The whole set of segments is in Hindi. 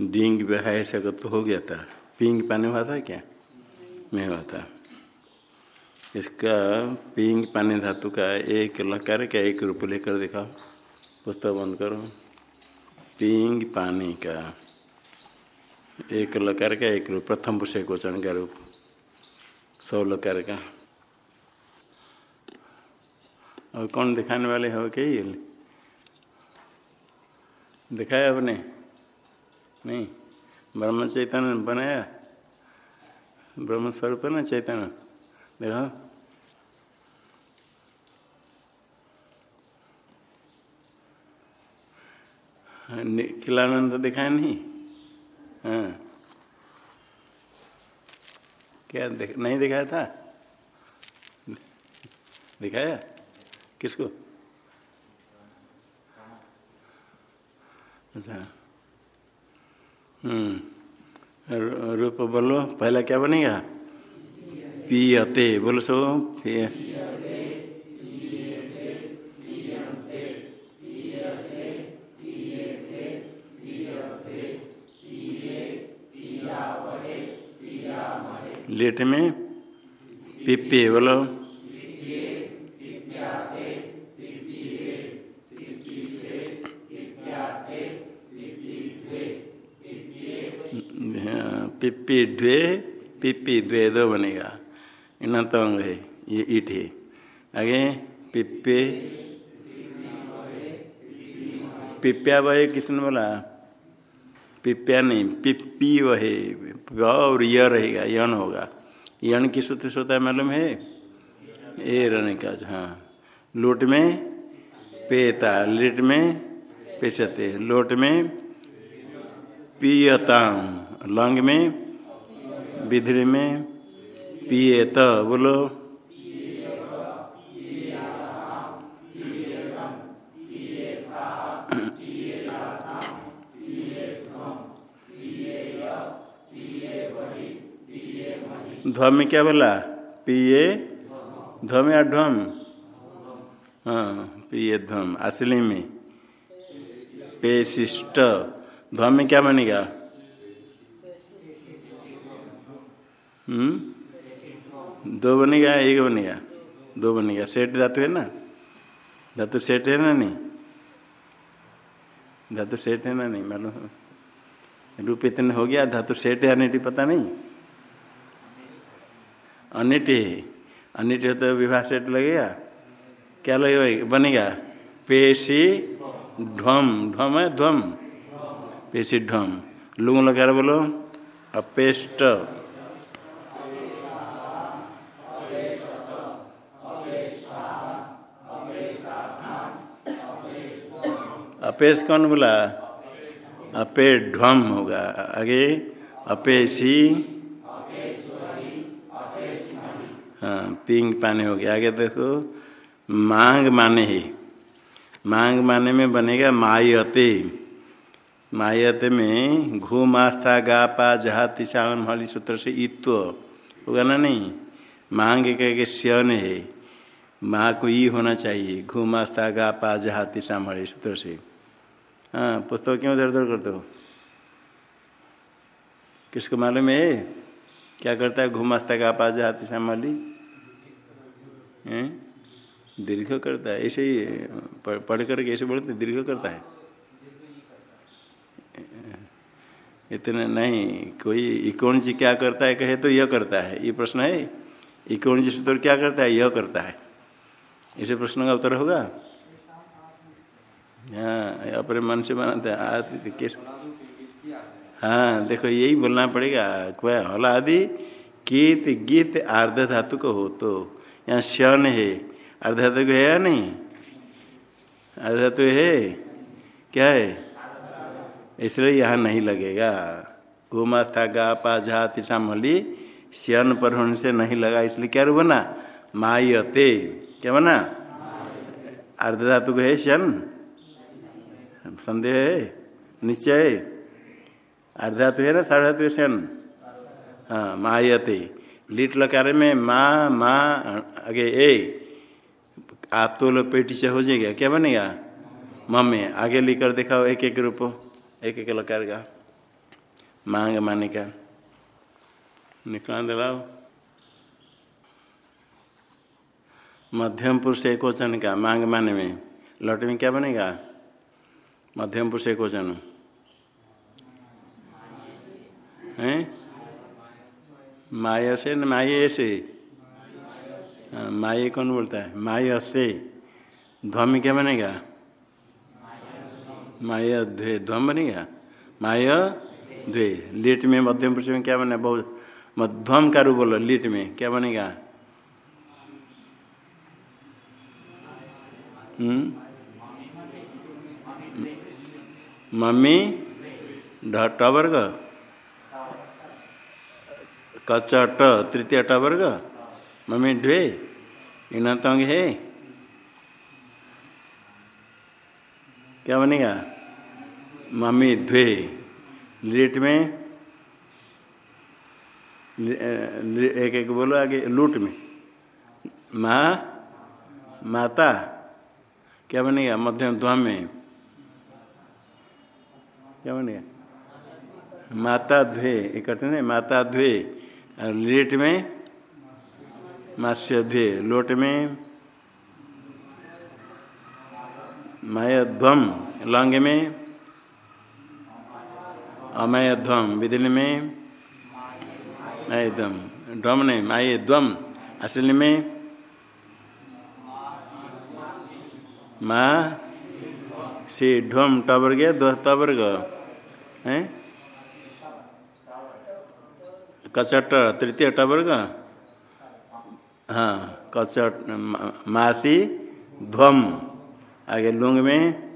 डींग बहाय सकत तो हो गया था। पिंग पानी हुआ था क्या? नहीं हुआ था। इसका पिंग पानी धातु का एक लकार का एक रूप लेकर दिखाओ। पुस्तक बंद करो। पिंग पानी का एक लकार का एक रूप, प्रथम पुरुष क्वेश्चन का रूप। सौ लकार का। और कौन दिखाने वाले हो के दिखाया आपने? नहीं, ब्रह्म चैतन्य बनाया। ब्रह्म स्वरूप ना चैतन्य? देखो। खिलानंद दिखाया नहीं? हाँ। क्या देख, नहीं दिखाया था? दिखाया? किसको? अच्छा। रूप बोलो पहला क्या बनेगा? पियते बोलो सो पिय लेट में पिपे बोलो। पिप्पी द्वे पिप्पी द्वे दो बनेगा। इना तो अंग है, ये ईट है। आगे पिप्पे पिप्या वह किसने बोला? पिप्या नहीं पिप्पी वह। और य रहेगा यन होगा। यन की सूत्र सोता है मालूम है? ए रहने का हाँ। लोट में पेता लिट में पेशते, लोट में पियताम, लंग में विधि में पिएत बोलो। ध्वम में क्या बोला? पिए ध्वम या ध्वम? हाँ पिए ध्वम, असली में। पेशिष्ट। ध्वम में क्या बनेगा? हम्म? दो बनेगा एक बनेगा दो बनेगा सेठ धातु है ना? धातु सेठ है ना नहीं? धातु सेठ है ना नहीं? मालूम रूप इतने हो गया, धातु सेठ है नहीं पता नहीं? अनिट है। अनिट तो विवाह सेठ लगेगा। क्या लगेगा? बनेगा पेशी ढम ढम है? ध्वम। पेशी ढम लुंग लगा बोलो। अपेस्ट अपेश कौन बोला? अपे ढम होगा। आगे अपेशी हाँ पिंग पानी हो गया। आगे देखो। मांग माने ही। मांग माने में बनेगा मायते। मायते में घू मास्था गा पा जहा तिसावन वाली सूत्र से इत्व। होगा ना नहीं? मांग कह के श्यन है। माँ को ई होना चाहिए। घू मास्था गा पा जहा तिसा वाली सूत्र से। हाँ पुस्तक क्यों इधर उधर करते हो? किसको मालूम है? क्या करता है? घुमास्ता का पा जाती सामाली दीर्घ करता है, ऐसे ही पढ़ करके ऐसे बोलते दीर्घ करता है। इतना नहीं, कोई इकोन जी क्या करता है, कहे तो यह करता है। ये प्रश्न है। इकोन जी सूत्र क्या करता है? यह करता है। इसे प्रश्न का उत्तर होगा? हाँ अपने मन से बनाते हैं किस हाँ देखो, यही बोलना पड़ेगा कोई हला आदि कीत गीत आर्ध धातु को हो तो। यहाँ श्यन है। अर्ध धातु है या नहीं? अर्ध धातु है? क्या है? इसलिए यहाँ नहीं लगेगा। घुमास्था गा पा झा तिसा मली श्यन पर होने से नहीं लगा, इसलिए क्या बना? मायते। क्या बना? अर्ध धातु को है श्यन? संदेह है, निश्चय अर्धातु है ना साधातु शन हाँ मायते। लीट लकार में माँ माँ, आगे ए। आतोल पेटी से हो जाएगा, क्या बनेगा? मम्मी, आगे लिखकर दिखाओ एक एक रूप, एक एक लकार का। मांग माने का। निकला दिलाओ। मध्यम पुरुष एक वचन का, मांग माने में। लट में क्या बनेगा? मध्यम पुरुष एक वचन है। माया से न माये से। हाँ, माये कौन बोलता है? माया से। ध्वम क्या बनेगा? माया ध्वे ध्वम बनेगा? माया ध्वे लीट में मध्यम पुरुष में क्या बने? बहुत मध्यम का रूप बोलो लीट में। क्या बनेगा? हम्म? मम्मी, ढट वर्ग? ट, तृतीय ट वर्ग? मम्मी ढ्वे इन तंग है। क्या बनेगा? मम्मी ध्वे लिट में एक एक बोलो आगे, लूट में। माँ, माता। क्या बनेगा? मध्यम ध्वम में। क्या बनेगा माता ध्वे एक कहते हैं माता ध्वे लेट में मास्य ध्वे लोट में माया ध्वम लंग में अमय ध्वम विदिन में माया ध्वम नहीं माये ध्वम असली में माँ सी ढ्वम टवर्ग दो तवर्ग है? कचट तृतीय टवर्ग हाँ कचट मासी, ध्वम। आगे लुंग में।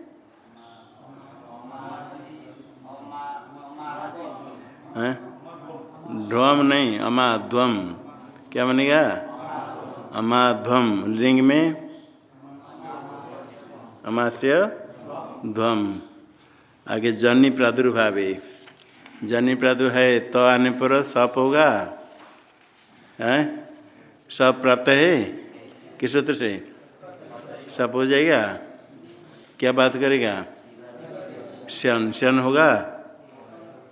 ध्वम नहीं, अमाध्वम। क्या बनेगा? अमाध्वम। लिंग में? अमास्य? ध्वम। आगे जन्नी प्रादुर्भाव जन्नी प्रादुर्भाव है तो आने पर सप होगा। है? सब प्राप्त है? किस सूत्र से? सप हो जाएगा। क्या बात करेगा? श्यन। श्यन होगा?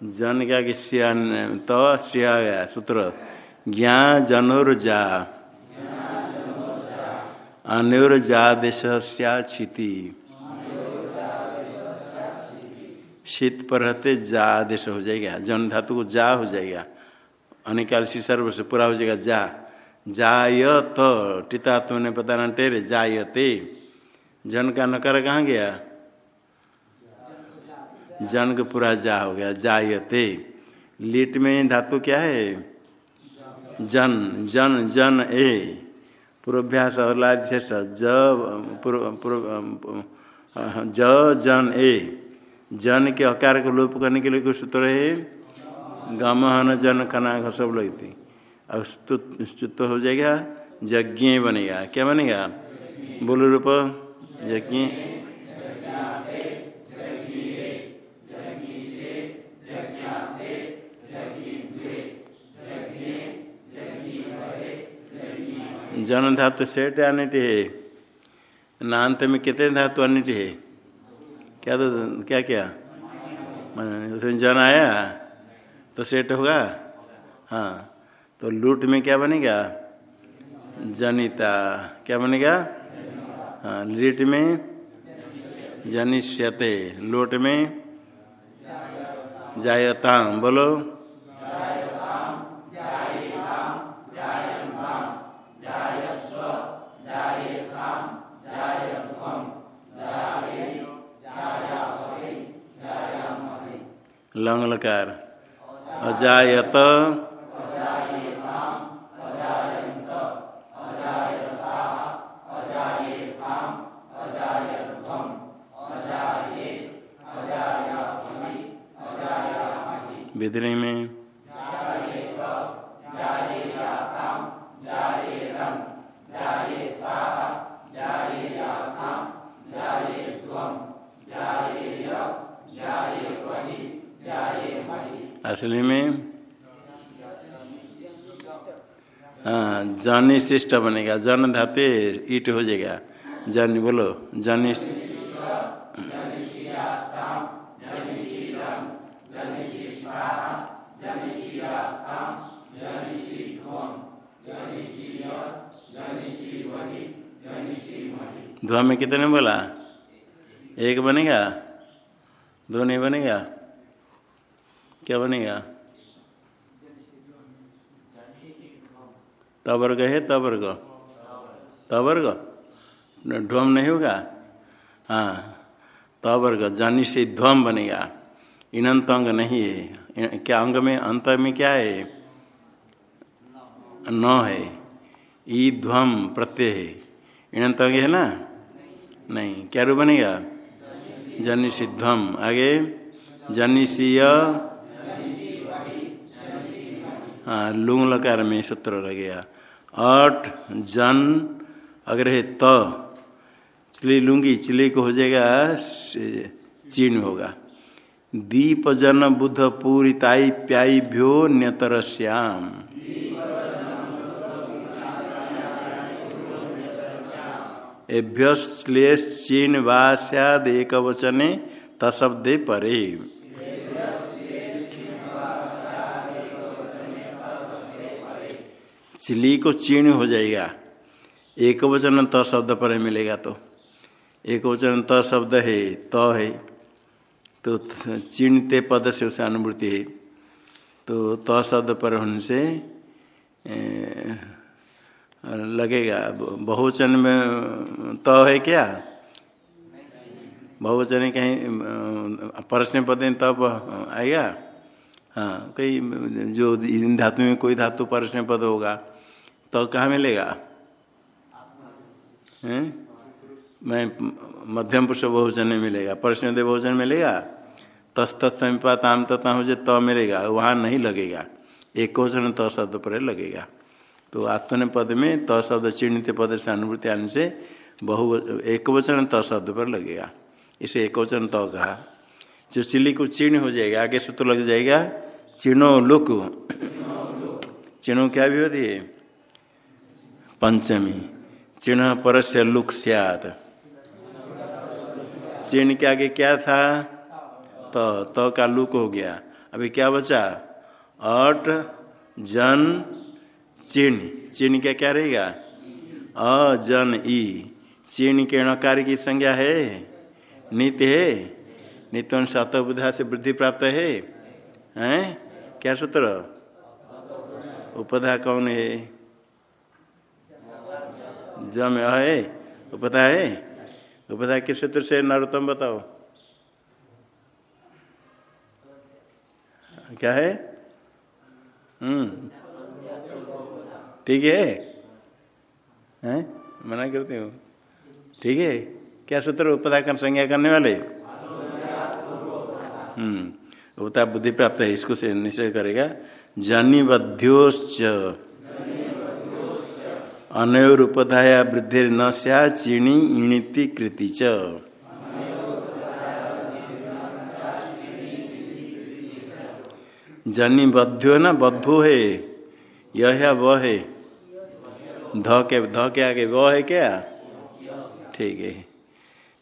जन क्या कि श्यन? तो श्या गया, सूत्र। ज्ञा जनोर जा अनुर देश क्षिति शीत पर रहते जा आदेश हो जाएगा जन धातु को जा हो जाएगा अनिकाल सर्व से पूरा हो जाएगा जा जाय तो टीतात्म ने पता न टेरे जायते जन का नकार कहाँ गया जन का पूरा जा हो गया जायते लीट में धातु क्या है जन जन जन ए पूर्वाभ्यास और शेष ज ज जन ए जन के अकार को लोप करने के लिए कुछ सूत्र है? गमहन जन कना सब लगती अब स्तुत हो जाएगा, यज्ञ बनेगा। क्या बनेगा? बोलो रूप, यज्ञ। जन धातु सेठ अनिट है। नान्त में कितने धातु अनिट है? क्या तो क्या क्या? उसमें जन आया। तो सेट होगा? हाँ। तो लूट में क्या बनेगा जनिता। क्या बनेगा हाँ लीट में जनिष्यते। लूट में जायता बोलो। लंग लकार। अजायत। विद्रे में। असली में हाँ जन शिष्ट बनेगा जन धाते ईट हो जाएगा जन बोलो जन धुआ में कितने बोला एक बनेगा दो नहीं बनेगा क्या बनेगा? तवर्ग है तवर्ग तवर्ग ध्वम नहीं होगा? हाँ तवर्ग जानी से ध्वम बनेगा। इनंत अंग नहीं है। क्या अंग में, अंत में क्या है? न है। ई ध्वम प्रत्यय है। इनंत अंग है ना? नहीं। क्या रूप बनेगा? जनिषिध्वम आगे जनिषीय हाँ लुंग लकार में सूत्र लगेगा अट जन अगर है त। चिली लुंगी, चिली को हो जाएगा चीन होगा। दीप जन बुद्ध पूरिताई प्याई भ्यो न्यतर श्याम। एभ्यश्लेष चीन वा सद एक वचने तशब्दे परे। चिली को चीण हो जाएगा। एक वचन त शब्द पर मिलेगा तो। एक वचन त शब्द है, त तो है तो चिणते पद से उसे अनुभूति है। तो त शब्द पर होने से लगेगा। बहुवचन में त तो है क्या? बहुवचन कहीं परस्म पद तब आएगा। हाँ कई जो इन धातु में कोई धातु परस्म पद होगा। तो कहाँ मिलेगा? हैं? मैं मध्यम पुरुष बहुवचन में मिलेगा। परस्म दे बहुवचन मिलेगा? तस्तत्पात आम तत्व हो जाए तो मिलेगा। वहाँ नहीं लगेगा। एक वचन त शब्द पर लगेगा। तो आत्मन पद में त शब्द चिन्हित पद से अनुभूति आने से बहु एक वचन त शब्द पर लगेगा। इसे एक वचन त कहा। जो चिल्ली को चिन्ह हो जाएगा, आगे सूत्र लग जाएगा, चिन्हो लुक। चिन्हो क्या भी होती है पंचमी, चिन्ह पर से लुक सियाद। चिन्ह के आगे क्या था? तो तो का लुक हो गया। अभी क्या बचा? अट, जन, चिन्ह। चिन्ह क्या क्या रहेगा? अ, जन, ई। चिन्ह के नकार की संज्ञा है? नित्य है? नित्य सत बुधा से वृद्धि प्राप्त है? हैं? क्या सूत्र? उपधा कौन है? जम है उपधा है? उपधा किस सूत्र से नरोत्तम बताओ। क्या है? हम्म। ठीक है? हैं? मना करते हो? ठीक है? क्या सूत्र उपदा कर संज्ञा करने वाले? हम्म। उपता बुद्धि प्राप्त है, इसको से निश्चय करेगा। जनिबद्योश्च अनयोर उपधाया वृद्धि न सया चीणी इणिति कृति च। जनी बद्यो ना बद्धो है यह है वह है। ध के ध के आगे वह है क्या? ठीक है।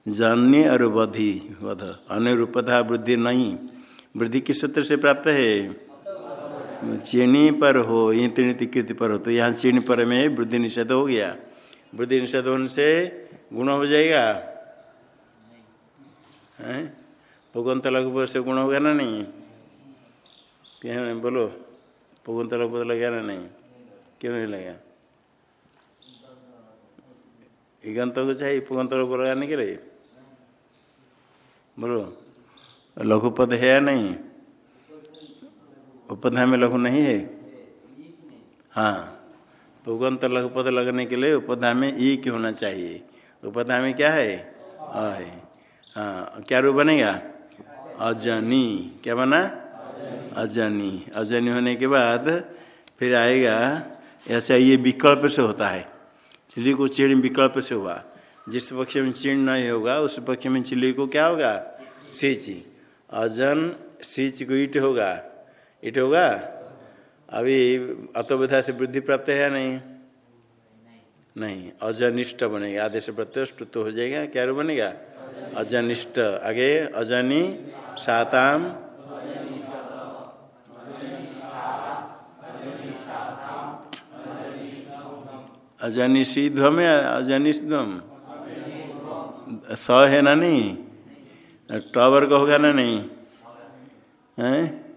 जन्य और बधि वध। अनुरूपता वृद्धि नहीं। वृद्धि किस सूत्र से प्राप्त है? चीनी पर हो ईंत कृति पर हो तो यहाँ चीनी पर में वृद्धि निषेध हो गया। वृद्धि निषेध होने से गुण हो जाएगा? पुगंत लघु से गुण होगा ना नहीं? क्या बोलो। पुगंत लघु लगे ना नहीं? क्यों नहीं लगा? इगंत को चाहिए पुगंत को लगाने के लिए। बोलो। लघुपद है या नहीं? उपधा में लघु नहीं है? हाँ। तो पुगंत लघुपद लगने के लिए उपधा में ई होना चाहिए? उपधा में क्या है? अ है। क्या रूप बनेगा? अजनी। क्या बना? अजनी। अजनी होने के बाद फिर आएगा, ऐसा ये विकल्प से होता है। चिली को चीण विकल्प से हुआ। जिस पक्ष में चीण नहीं होगा, उस पक्ष में चिली को क्या होगा? सीच। अजन, सीच को ईट होगा। इट होगा? अभी अतोविधा से वृद्धि प्राप्त है या नहीं? नहीं। अजनिष्ठ बनेगा। आदेश प्रत्यय स्तुत हो जाएगा। क्या रूप बनेगा? अजनिष्ट आगे, अजनी साताम। अजनिषिध्वम या अजनिषम स है ना नहीं? टवर्ग होगा ना नहीं? है?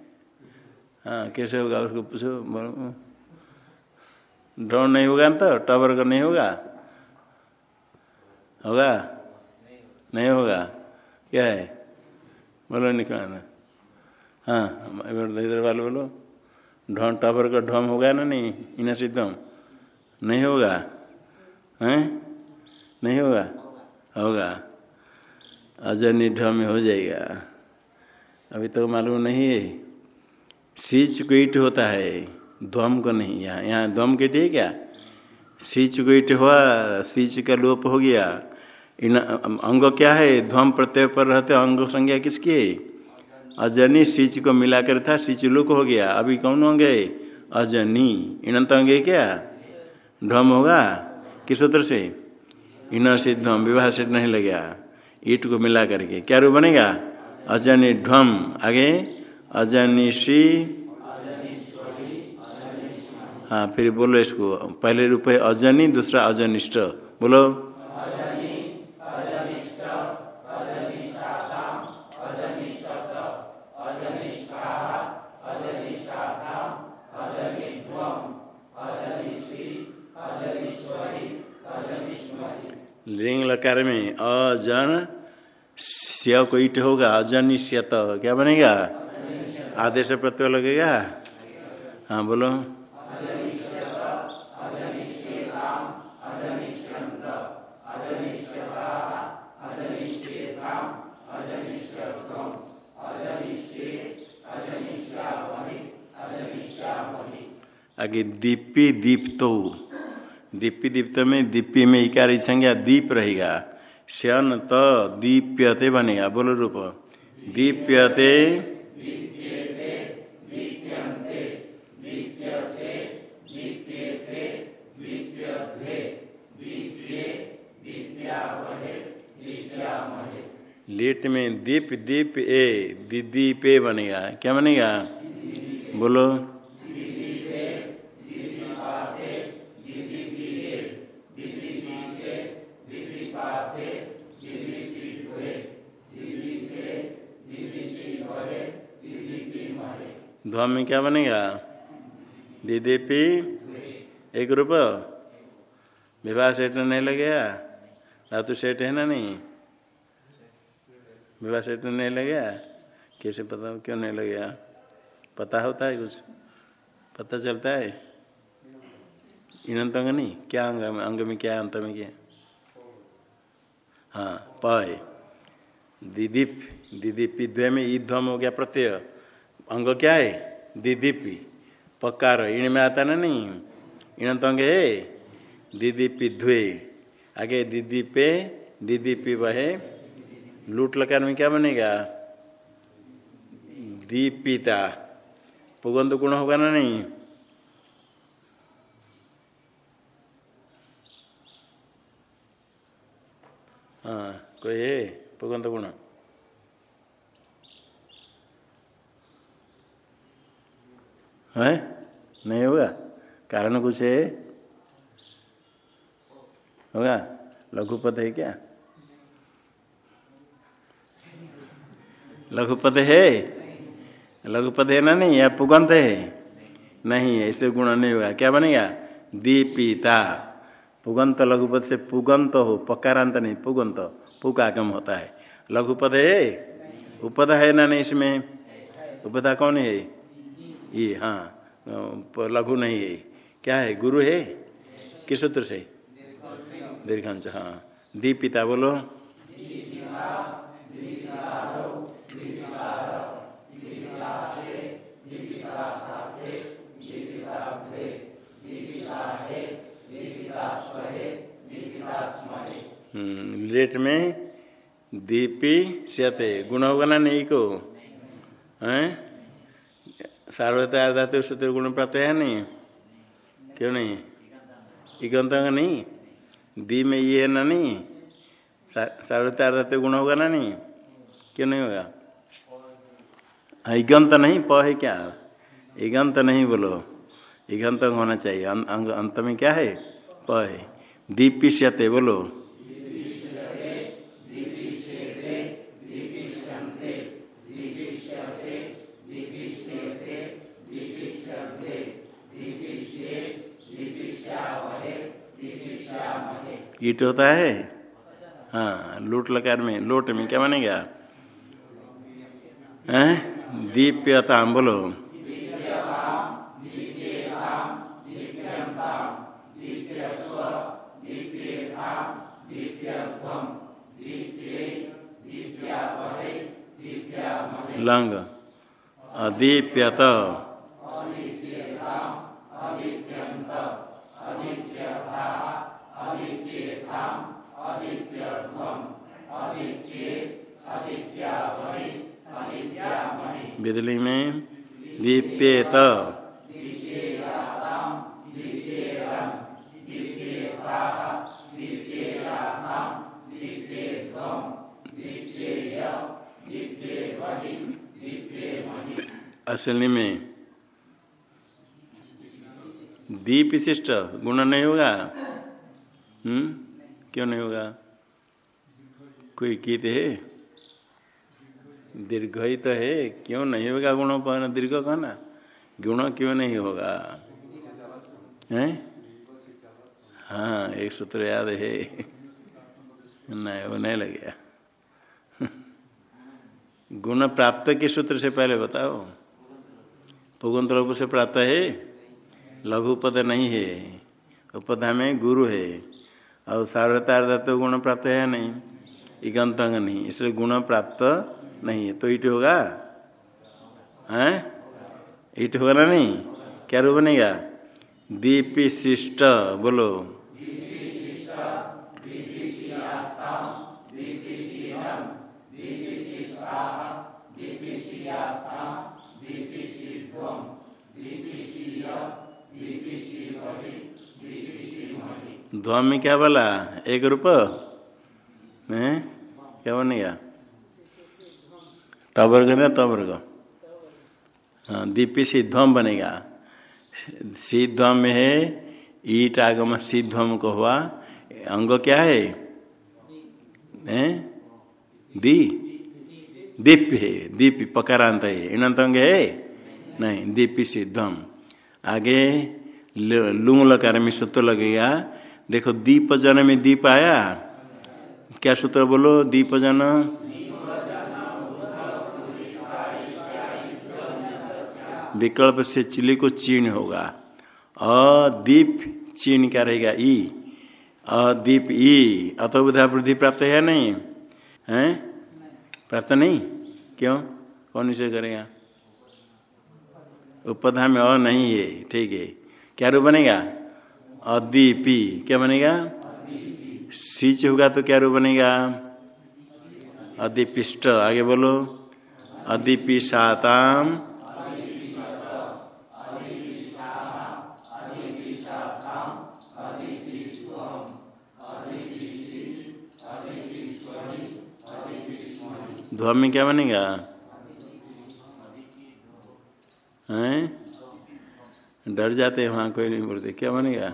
हाँ कैसे होगा उसको पूछो ड्रोन नहीं होगा ना तो टावर का नहीं होगा? होगा? नहीं होगा। क्या है? बोलो निकलना। हाँ इधर वाले बोलो। ढोन टावर का ढोम होगा ना नहीं? इन्हें सिद्धम नहीं होगा? हैं? नहीं होगा? होगा। अजनी ढम हो जाएगा। अभी तो मालूम नहीं है। सीच क्विट होता है, ध्वम को नहीं, यहाँ यहाँ ध्वम के है क्या? सीच क्विट हुआ, सीच का लोप हो गया। इन अंग क्या है? ध्वम प्रत्यय पर रहते अंग संज्ञा किसकी? है अजनी सीच को मिलाकर था, सीच लुक हो गया। अभी कौन होंगे अजनी। इनंत अंगे क्या? ध्वम होगा? किस सूत्र से? इन से ध्वम, विवाह से नहीं लगेगा। ईट को मिला करके क्या रूप बनेगा? अजनी ध्वम। आगे? अजनिशी। हाँ फिर बोलो इसको। पहले रूप है अजनी, दूसरा अजनिष्ठ। बोलो। लिंग लकार में अजन, स्या को ईट होगा अजनिष्यत, क्या बनेगा? आदेश प्रत्यय लगेगा? हाँ बोलो। आगे दीपी दीप्तो। दीपी दीप्त में, दीपी में इकार संज्ञा? दीप रहेगा। श्यन त दीप्यते बनेगा। बोलो रूप। दीप्यते लेट में दीप दीप ए दीदीपे बनेगा। क्या बनेगा? बोलो। ध्वम में क्या बनेगा? दीदी पी? एक रूप विवाह सेठ नहीं लगेगा धातु सेठ है ना नहीं? विवाह सेठ नहीं लगेगा कैसे पता क्यों नहीं लगेगा पता होता है कुछ? पता चलता है? इनंत अंग नहीं। क्या अंग में अंग में क्या अंत में क्या हाँ? प है दिदीप दिदीपी द्वे में ईध्वम हो गया प्रत्यय। अंग क्या है? दिदीपी। पक्कार इन में आता ना नहीं। इनंत अंग है? दीदीपी द्वे। आगे दीदीपे दीदीपी वह लूट लकार में क्या बनेगा? दीपिता। पुगंध गुण होगा ना नहीं? हाँ कोई है? पुगंत गुण है? नहीं होगा? कारण कुछ है? होगा? लघुपद है क्या? लघुपद है। लघुपद है ना नहीं? या पुगंत है? नहीं ऐसे गुण नहीं होगा। क्या बनेगा? दीपिता। पुगंत लघुपद से पुगंत हो, पकारांत नहीं, पुगंत। पुकागम होता है। लघुपद है? उपद है ना नहीं इसमें? उपदा कौन है? ये हाँ। लघु नहीं है। क्या है? गुरु है? किस सूत्र से? दीर्घांश हाँ। दीपिता बोलो। लेट में दीपी श्यते गुण होगा ना नहीं को हैं? सार्वत धातु सूत्र गुण प्राप्त है नहीं? क्यों नहीं? इगंत नहीं? दी में ये है ना नहीं? सार्वत धातु गुण होगा ना नहीं? क्यों नहीं होगा? इगंत नहीं, प है क्या? इगंत नहीं बोलो। इगंत होना चाहिए। अंत में क्या है? प है। दीपिष्यते बोलो। ईट होता है? हाँ लूट लकार में, लोट में क्या बनेगा? दीप्यताम बोलो। लंग। अदीप्यत बिजली में दीप्येत। असली में दीप विशिष्ट गुण नहीं होगा? हम्म? क्यों नहीं होगा? कोई कीत है? दीर्घ ही तो है क्यों नहीं होगा गुणों पर दीर्घ कहना। गुण क्यों नहीं होगा? हैं? हाँ एक सूत्र याद है। नहीं, वो नहीं लग। गया गुण प्राप्त के सूत्र से पहले बताओ। पुगंत लघु से प्राप्त है? लघु पद नहीं है। उपधा में गुरु है। और सार्वतार गुण प्राप्त है नहीं? इगंत नहीं। इसलिए गुण प्राप्त नहीं है तो ईट होगा? हैं? ईट होगा ना नहीं? क्या रूप बनेगा? दीपी शिष्ट बोलो। ध्वम में क्या बोला? एक रूप? क्या बनेगा? टवर्ग ना तवर्ग हाँ दीपी सिद्धम बनेगा। सिद्धम में है, ईट आगम सिद्धम को हुआ। अंग क्या है? हैं? दी? दीप है, दीप पकारांत है। इनंत अंग है? नहीं, दीपी सिद्धम आगे लुंग लकार में सूत्र लगेगा। देखो दीप जन में दीप आया। क्या सूत्र बोलो? दीप जन विकल्प से चिली को चीन होगा। अदीप चीन क्या रहेगा? ई। अदीप, ई। अतोबुधा वृद्धि प्राप्त है नहीं? है? प्राप्त नहीं? क्यों? कौन इसे करेगा? उपधा में अ नहीं है, ठीक है। क्या रूप बनेगा? अदीपी। क्या बनेगा? सीच होगा तो क्या रूप बनेगा? अदीपिष्ट। आगे बोलो। अदीपी ध्वम में क्या बनेगा? हैं? डर जाते हैं वहाँ, कोई नहीं बोलते। क्या बनेगा?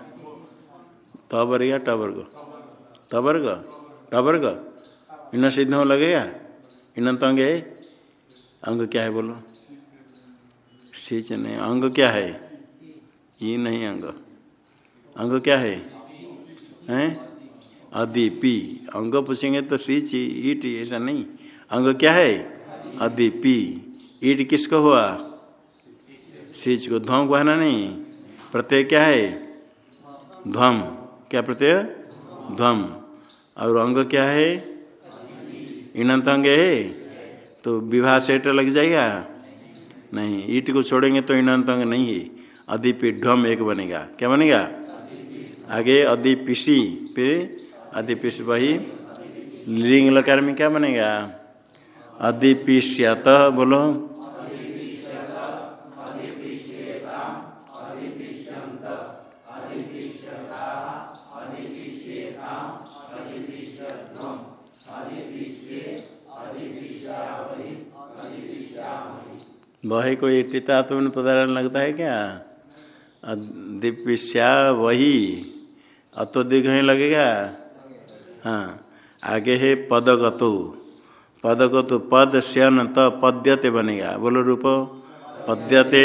तबर या टबर्ग तबर्ग टबर्ग इन सिद्ध लगेगा इन तो अंग है? अंग क्या है बोलो? सीच नहीं। अंग क्या है? ये नहीं अंग। अंग क्या है? हैं? अदीपी अंग पूछेंगे तो सीच, ईट, ऐसा नहीं। अंग क्या है? अदीपी। ईट किसको हुआ? सीच को। ध्वम को है ना नहीं? प्रत्यय क्या है? ध्वम क्या प्रत्यय? ध्वम और अंग क्या है? इनंत अंग है। तो विवाह सेट लग जाएगा? नहीं। ईट को छोड़ेंगे तो इनंत अंग नहीं है। अधिपी ढम एक बनेगा। क्या बनेगा? आगे अधिपिशी फिर अधिपिश वही लिंग लकार में क्या बनेगा? अधिपिष्यत, बोलो। वही कोई टीता तुमने पदार्थ लगता है क्या? दिप्या वही। अतो ही लगेगा। हाँ आगे है पदगतो। पदगतो पद श्यन तो पद्यते बनेगा बोलो रूप। पद्यते।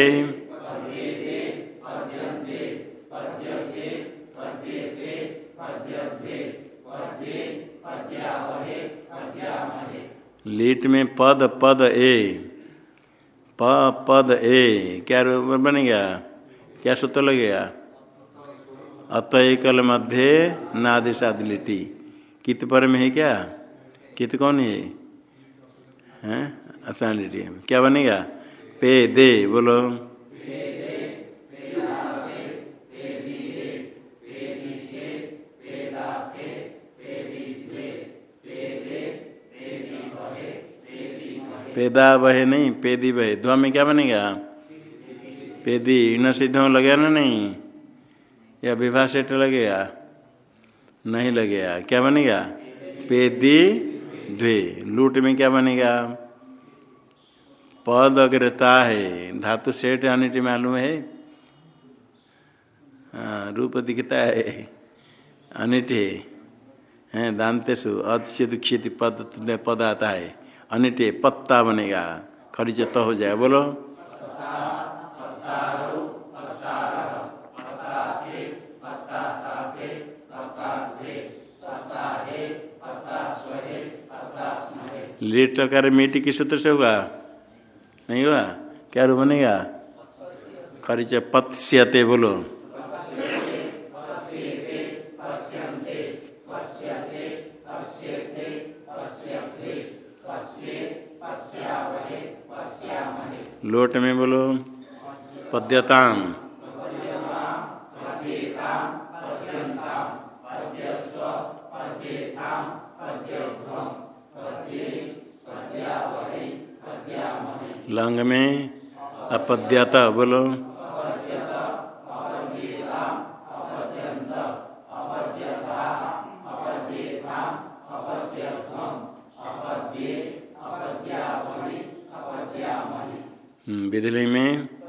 लीट में पद पद ए। प, पद ए। क्या बनेगा क्या सूत्र लगेगा अतएकल मध्य नादिशाद लिटी। कित पर में है क्या? कित कौन है? हैं? क्या बनेगा? पे दे, बोलो। पेदा बहे नहीं, पेदी बहे। धुआ में क्या बनेगा? पेदी न सिद्ध लगेगा ना नहीं। या विवाह सेट लगेगा नहीं लगेगा। क्या बनेगा? पेदी द्वे। लूट में क्या बनेगा? पद अग्रता है। धातु सेठ अनिट मालूम है? आ, रूप दिखता है। अनिट है। हैं दानतेसु अदस्य दुखित पद पद आता है। अनिट पत्ता बनेगा। खरीच तो हो जाए। बोलो। लेट कर मीटी किस सूत्र से होगा? नहीं हुआ क्या रू बनेगा? खरीच पत्स्यते बोलो। लोट में बोलो। पद्यताम। लंग में अपद्यता बोलो। बिदली में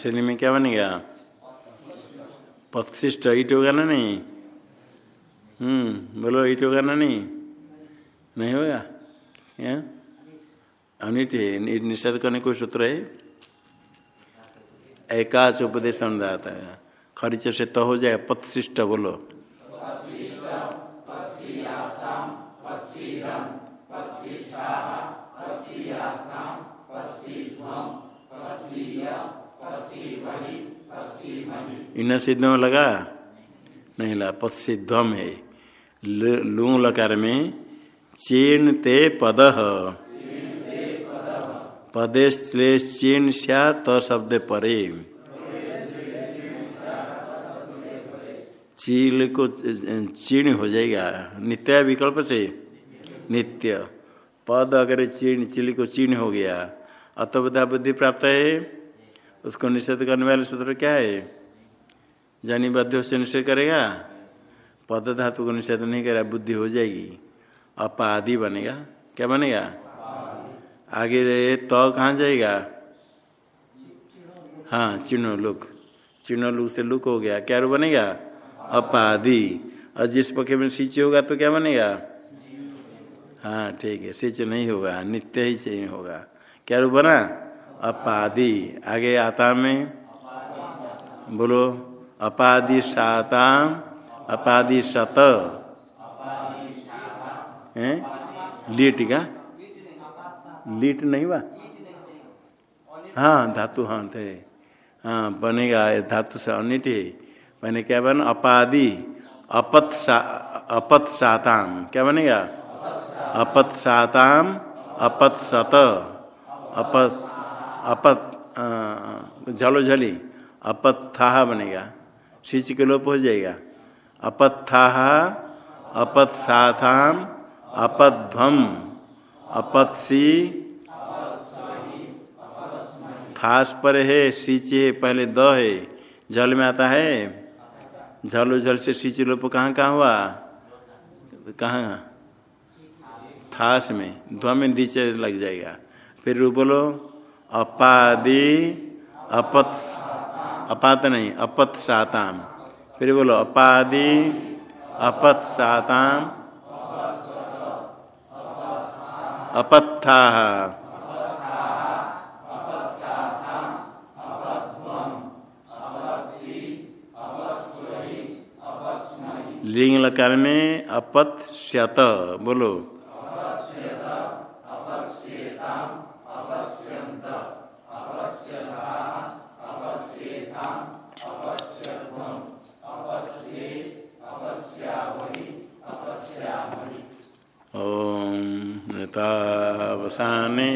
आश्चर्य में क्या बनेगा? पत्सिष्ट ईट होगा ना नहीं? हम्म बोलो, ईट होगा ना नहीं? नहीं होगा? अनिट है निषेध करने कोई सूत्र है? एकाच उपदेश अनुदाता है। खर्च से तो हो जाए पत्सिष्ट बोलो। इन सिद्ध में लगा? नहीं लगा पत्सिध्वम है लूंग लकार में, चीन ते पद पदे श्लेष चीन स्या शब्द परे। चील को चीण हो जाएगा। नित्य विकल्प से। नित्य। पद अगर चीण चिल को चीण हो गया अतवधा बुद्धि प्राप्त है? उसको निषेध करने वाले सूत्र क्या है? जानी बद्ध से निषेध करेगा? पद धातु को निषेध नहीं करेगा, बुद्धि हो जाएगी। अपादि बनेगा। क्या बनेगा? आगे तो कहाँ जाएगा? हाँ चिन्ह लुक। चिन्ह लुक से लुक हो गया। क्या रू बनेगा? अपादि और जिस पक्ष में सिंच होगा तो क्या बनेगा? हाँ ठीक है। सिंच नहीं होगा। नित्य ही चाहिए होगा। क्या रू बना? अपादि आगे आता में? बोलो। अपादि साता अपादि सत लीट का? लीट नहीं हुआ? हाँ धातु हाँ थे। हाँ बनेगा धातु से अनिट है मैंने क्या बना? अपादि अपत सा अपत साताम क्या बनेगा? अपत साताम अपत सत अपत अपत झलो झली। अपत्था बनेगा। सिच के लोप हो जाएगा। अपत्था अपत साथाम अपध्वम, अपत्सी, थास पर है, सीच है, पहले द है। जल में आता है। झलो झल से सिंच लोप कहाँ कहाँ हुआ? कहाँ? थास में। ध्व में नीचे लग जाएगा। फिर बोलो। अपादि अपत अपात नहीं अपत साताम। फिर बोलो, अपादि, अपत साताम। अपत्था लिंग लकार में अपत श्यत बोलो। ओम नृतावसाने